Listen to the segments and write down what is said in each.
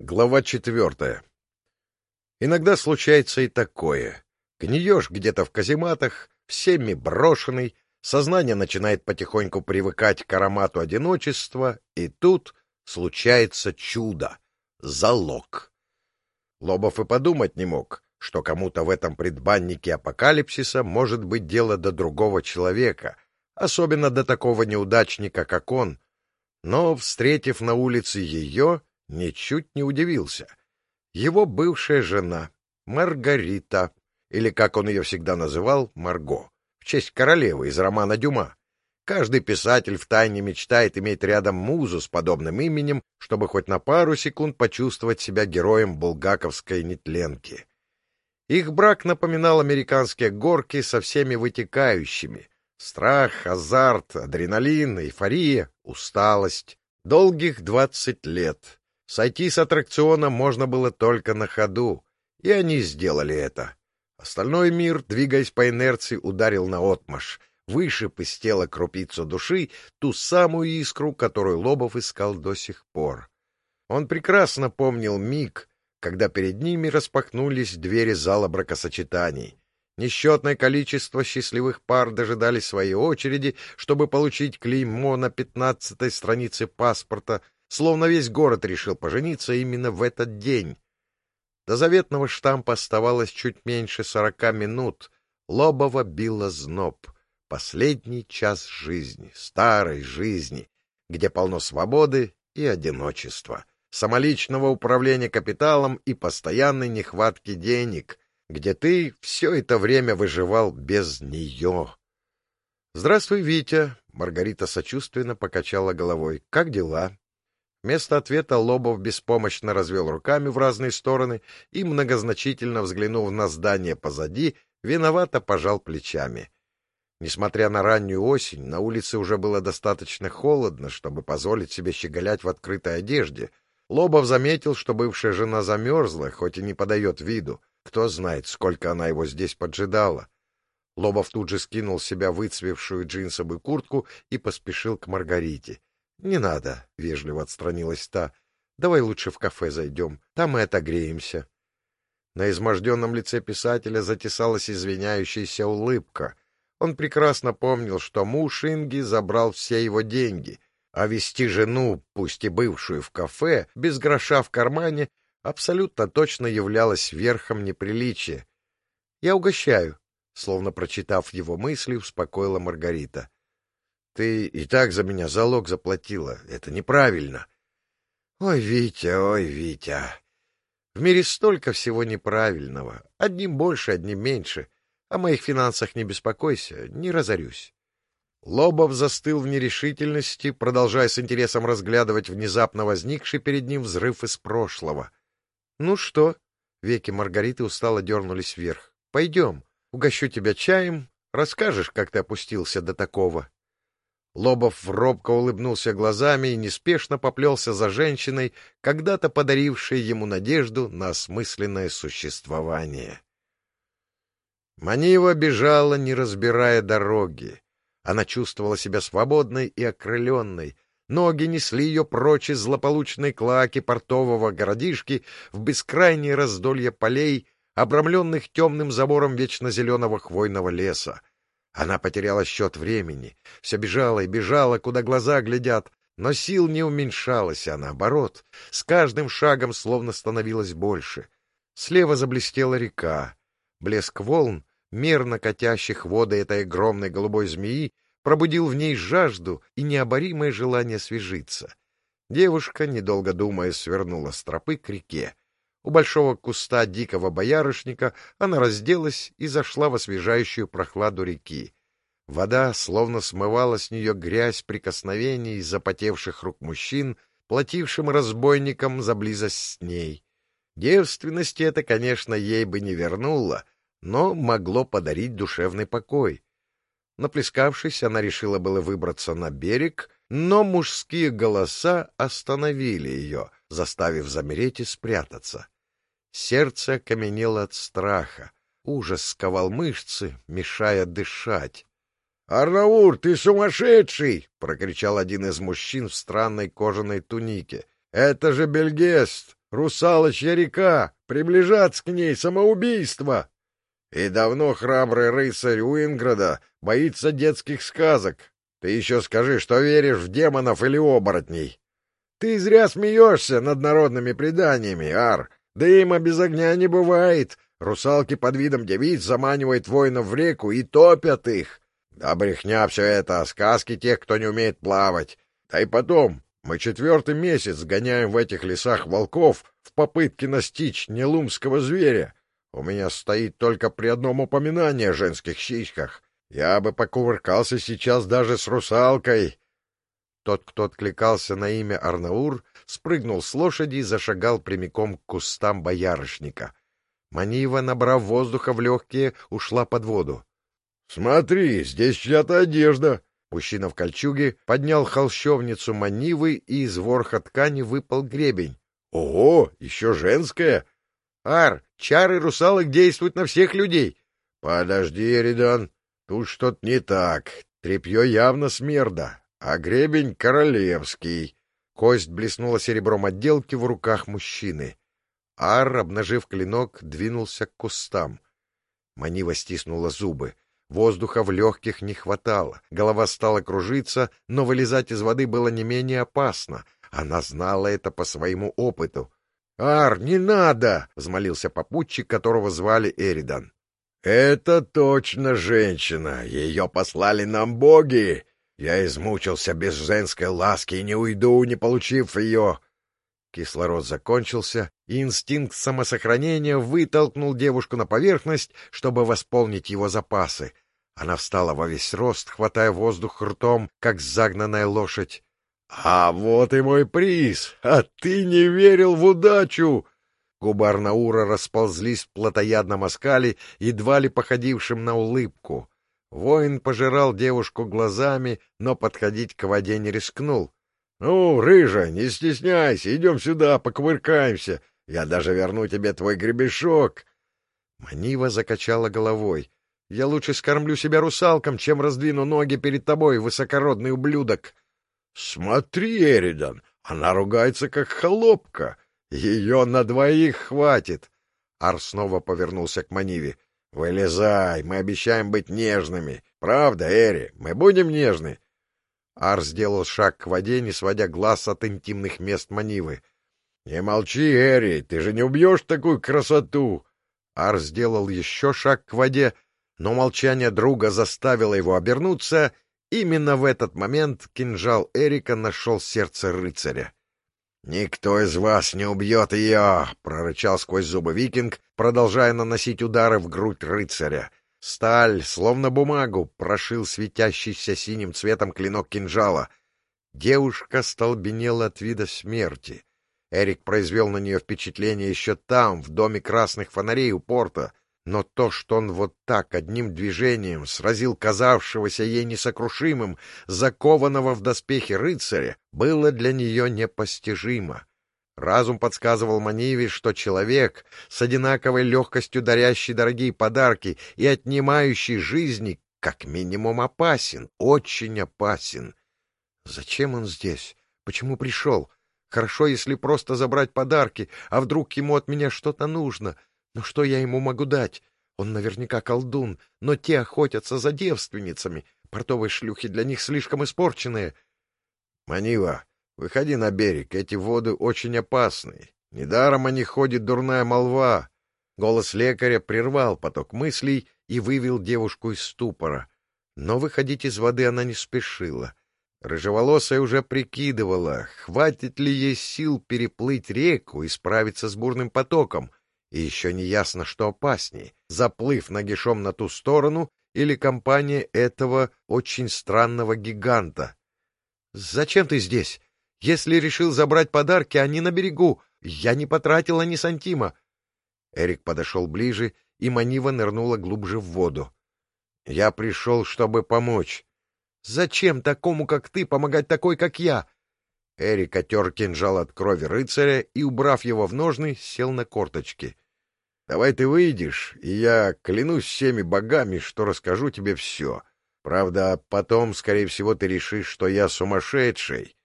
Глава четвертая. Иногда случается и такое. Гниешь где-то в казематах, всеми брошенный, сознание начинает потихоньку привыкать к аромату одиночества, и тут случается чудо — залог. Лобов и подумать не мог, что кому-то в этом предбаннике апокалипсиса может быть дело до другого человека, особенно до такого неудачника, как он. Но, встретив на улице ее, ничуть не удивился. Его бывшая жена, Маргарита, или, как он ее всегда называл, Марго, в честь королевы из романа Дюма. Каждый писатель втайне мечтает иметь рядом музу с подобным именем, чтобы хоть на пару секунд почувствовать себя героем булгаковской нетленки. Их брак напоминал американские горки со всеми вытекающими. Страх, азарт, адреналин, эйфория, усталость. Долгих двадцать лет. Сойти с аттракциона можно было только на ходу, и они сделали это. Остальной мир, двигаясь по инерции, ударил на отмаш, вышиб из тела крупицу души, ту самую искру, которую Лобов искал до сих пор. Он прекрасно помнил миг, когда перед ними распахнулись двери зала бракосочетаний. Несчетное количество счастливых пар дожидали своей очереди, чтобы получить клеймо на пятнадцатой странице паспорта — словно весь город решил пожениться именно в этот день. До заветного штампа оставалось чуть меньше сорока минут. Лобова била зноб. Последний час жизни, старой жизни, где полно свободы и одиночества, самоличного управления капиталом и постоянной нехватки денег, где ты все это время выживал без нее. — Здравствуй, Витя! — Маргарита сочувственно покачала головой. — Как дела? Вместо ответа Лобов беспомощно развел руками в разные стороны и, многозначительно взглянув на здание позади, виновато пожал плечами. Несмотря на раннюю осень, на улице уже было достаточно холодно, чтобы позволить себе щеголять в открытой одежде. Лобов заметил, что бывшая жена замерзла, хоть и не подает виду. Кто знает, сколько она его здесь поджидала. Лобов тут же скинул с себя выцвевшую джинсовую куртку и поспешил к Маргарите. — Не надо, — вежливо отстранилась та. — Давай лучше в кафе зайдем, там мы отогреемся. На изможденном лице писателя затесалась извиняющаяся улыбка. Он прекрасно помнил, что муж Инги забрал все его деньги, а вести жену, пусть и бывшую, в кафе, без гроша в кармане, абсолютно точно являлось верхом неприличия. — Я угощаю, — словно прочитав его мысли, успокоила Маргарита. Ты и так за меня залог заплатила. Это неправильно. Ой, Витя, ой, Витя. В мире столько всего неправильного. Одним больше, одним меньше. О моих финансах не беспокойся, не разорюсь. Лобов застыл в нерешительности, продолжая с интересом разглядывать внезапно возникший перед ним взрыв из прошлого. — Ну что? — веки Маргариты устало дернулись вверх. — Пойдем, угощу тебя чаем, расскажешь, как ты опустился до такого. — Лобов робко улыбнулся глазами и неспешно поплелся за женщиной, когда-то подарившей ему надежду на осмысленное существование. Манива бежала, не разбирая дороги. Она чувствовала себя свободной и окрыленной. Ноги несли ее прочь из злополучной клаки портового городишки в бескрайние раздолье полей, обрамленных темным забором вечно зеленого хвойного леса. Она потеряла счет времени, все бежала и бежала, куда глаза глядят, но сил не уменьшалась, а наоборот, с каждым шагом словно становилось больше. Слева заблестела река. Блеск волн, мерно катящих воды этой огромной голубой змеи, пробудил в ней жажду и необоримое желание свежиться. Девушка, недолго думая, свернула с тропы к реке. У большого куста дикого боярышника она разделась и зашла в освежающую прохладу реки. Вода словно смывала с нее грязь прикосновений запотевших рук мужчин, платившим разбойникам за близость с ней. Девственности это, конечно, ей бы не вернуло, но могло подарить душевный покой. Наплескавшись, она решила было выбраться на берег, но мужские голоса остановили ее, заставив замереть и спрятаться. Сердце окаменело от страха. Ужас сковал мышцы, мешая дышать. — Арнаур, ты сумасшедший! — прокричал один из мужчин в странной кожаной тунике. — Это же Бельгест! Русалочья река! Приближаться к ней самоубийство!» И давно храбрый рыцарь Уинграда боится детских сказок. Ты еще скажи, что веришь в демонов или оборотней. Ты зря смеешься над народными преданиями, Ар. Дыма без огня не бывает. Русалки под видом девиц заманивают воинов в реку и топят их. Да брехня все это, сказки тех, кто не умеет плавать. Да и потом, мы четвертый месяц гоняем в этих лесах волков в попытке настичь нелумского зверя. У меня стоит только при одном упоминании о женских щичках. Я бы покувыркался сейчас даже с русалкой. Тот, кто откликался на имя Арнаур, спрыгнул с лошади и зашагал прямиком к кустам боярышника. Манива, набрав воздуха в легкие, ушла под воду. — Смотри, здесь чья-то одежда! Мужчина в кольчуге поднял холщовницу манивы, и из ворха ткани выпал гребень. — Ого, еще женская! — Ар, чары русалок действуют на всех людей! — Подожди, Эридан, тут что-то не так. Трепье явно смерда а гребень королевский. Кость блеснула серебром отделки в руках мужчины. Ар, обнажив клинок, двинулся к кустам. Манива стиснула зубы. Воздуха в легких не хватало. Голова стала кружиться, но вылезать из воды было не менее опасно. Она знала это по своему опыту. — Ар, не надо! — взмолился попутчик, которого звали Эридан. — Это точно женщина. Ее послали нам боги. Я измучился без женской ласки и не уйду, не получив ее. Кислород закончился, и инстинкт самосохранения вытолкнул девушку на поверхность, чтобы восполнить его запасы. Она встала во весь рост, хватая воздух ртом, как загнанная лошадь. — А вот и мой приз! А ты не верил в удачу! Губы Арнаура расползлись в плотоядном оскале, едва ли походившем на улыбку. Воин пожирал девушку глазами, но подходить к воде не рискнул. — Ну, рыжа, не стесняйся, идем сюда, покувыркаемся. Я даже верну тебе твой гребешок. Манива закачала головой. — Я лучше скормлю себя русалкам, чем раздвину ноги перед тобой, высокородный ублюдок. — Смотри, Эридан, она ругается, как холопка. Ее на двоих хватит. Ар снова повернулся к Маниве. «Вылезай, мы обещаем быть нежными. Правда, Эри, мы будем нежны?» Ар сделал шаг к воде, не сводя глаз от интимных мест Манивы. «Не молчи, Эри, ты же не убьешь такую красоту!» Ар сделал еще шаг к воде, но молчание друга заставило его обернуться. Именно в этот момент кинжал Эрика нашел сердце рыцаря. «Никто из вас не убьет ее!» — прорычал сквозь зубы викинг, продолжая наносить удары в грудь рыцаря. Сталь, словно бумагу, прошил светящийся синим цветом клинок кинжала. Девушка столбенела от вида смерти. Эрик произвел на нее впечатление еще там, в доме красных фонарей у порта — но то, что он вот так одним движением сразил казавшегося ей несокрушимым, закованного в доспехи рыцаря, было для нее непостижимо. Разум подсказывал Маниве, что человек, с одинаковой легкостью дарящий дорогие подарки и отнимающий жизни, как минимум опасен, очень опасен. Зачем он здесь? Почему пришел? Хорошо, если просто забрать подарки, а вдруг ему от меня что-то нужно — но что я ему могу дать? Он наверняка колдун, но те охотятся за девственницами. Портовые шлюхи для них слишком испорченные. Манила, выходи на берег, эти воды очень опасны. Недаром о них ходит дурная молва. Голос лекаря прервал поток мыслей и вывел девушку из ступора. Но выходить из воды она не спешила. Рыжеволосая уже прикидывала, хватит ли ей сил переплыть реку и справиться с бурным потоком — и еще не ясно, что опаснее — заплыв нагишом на ту сторону или компания этого очень странного гиганта. — Зачем ты здесь? Если решил забрать подарки, они на берегу. Я не потратила ни сантима. Эрик подошел ближе, и Манива нырнула глубже в воду. — Я пришел, чтобы помочь. — Зачем такому, как ты, помогать такой, как я? Эрик отер кинжал от крови рыцаря и, убрав его в ножны, сел на корточки. Давай ты выйдешь, и я клянусь всеми богами, что расскажу тебе все. Правда, потом, скорее всего, ты решишь, что я сумасшедший.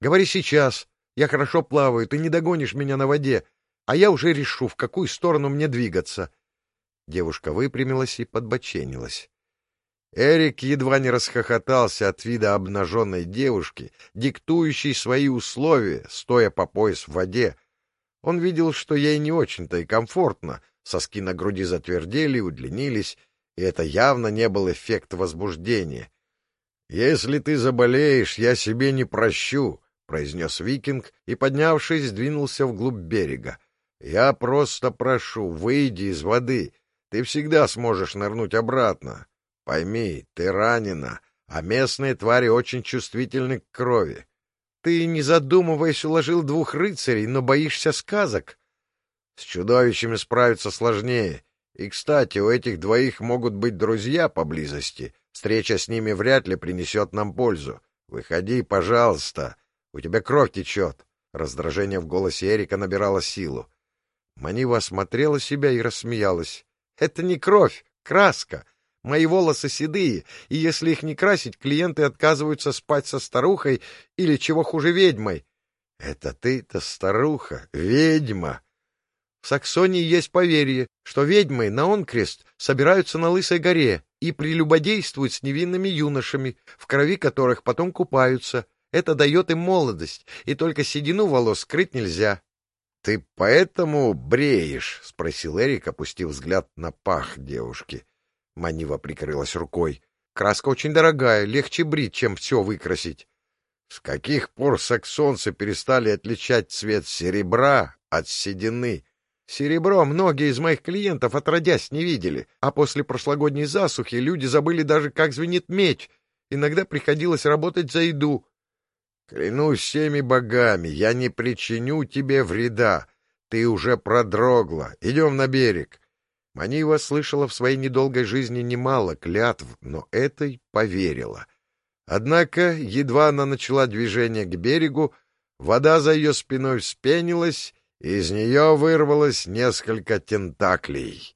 Говори сейчас. Я хорошо плаваю, ты не догонишь меня на воде, а я уже решу, в какую сторону мне двигаться. Девушка выпрямилась и подбоченилась. Эрик едва не расхохотался от вида обнаженной девушки, диктующей свои условия, стоя по пояс в воде. Он видел, что ей не очень-то и комфортно, соски на груди затвердели, удлинились, и это явно не был эффект возбуждения. «Если ты заболеешь, я себе не прощу», — произнес викинг и, поднявшись, двинулся вглубь берега. «Я просто прошу, выйди из воды, ты всегда сможешь нырнуть обратно. Пойми, ты ранена, а местные твари очень чувствительны к крови. Ты, не задумываясь, уложил двух рыцарей, но боишься сказок. С чудовищами справиться сложнее. И, кстати, у этих двоих могут быть друзья поблизости. Встреча с ними вряд ли принесет нам пользу. Выходи, пожалуйста. У тебя кровь течет. Раздражение в голосе Эрика набирало силу. Манива осмотрела себя и рассмеялась. — Это не кровь, краска. Мои волосы седые, и если их не красить, клиенты отказываются спать со старухой или, чего хуже, ведьмой. — Это ты-то старуха, ведьма! В Саксонии есть поверье, что ведьмы на Онкрест собираются на Лысой горе и прелюбодействуют с невинными юношами, в крови которых потом купаются. Это дает им молодость, и только седину волос скрыть нельзя. — Ты поэтому бреешь? — спросил Эрик, опустив взгляд на пах девушки. Манива прикрылась рукой. — Краска очень дорогая, легче брить, чем все выкрасить. — С каких пор саксонцы перестали отличать цвет серебра от седины? Серебро многие из моих клиентов отродясь не видели, а после прошлогодней засухи люди забыли даже, как звенит меч. Иногда приходилось работать за еду. Клянусь всеми богами, я не причиню тебе вреда. Ты уже продрогла. Идем на берег. Манива слышала в своей недолгой жизни немало клятв, но этой поверила. Однако, едва она начала движение к берегу, вода за ее спиной вспенилась, и из нее вырвалось несколько тентаклей.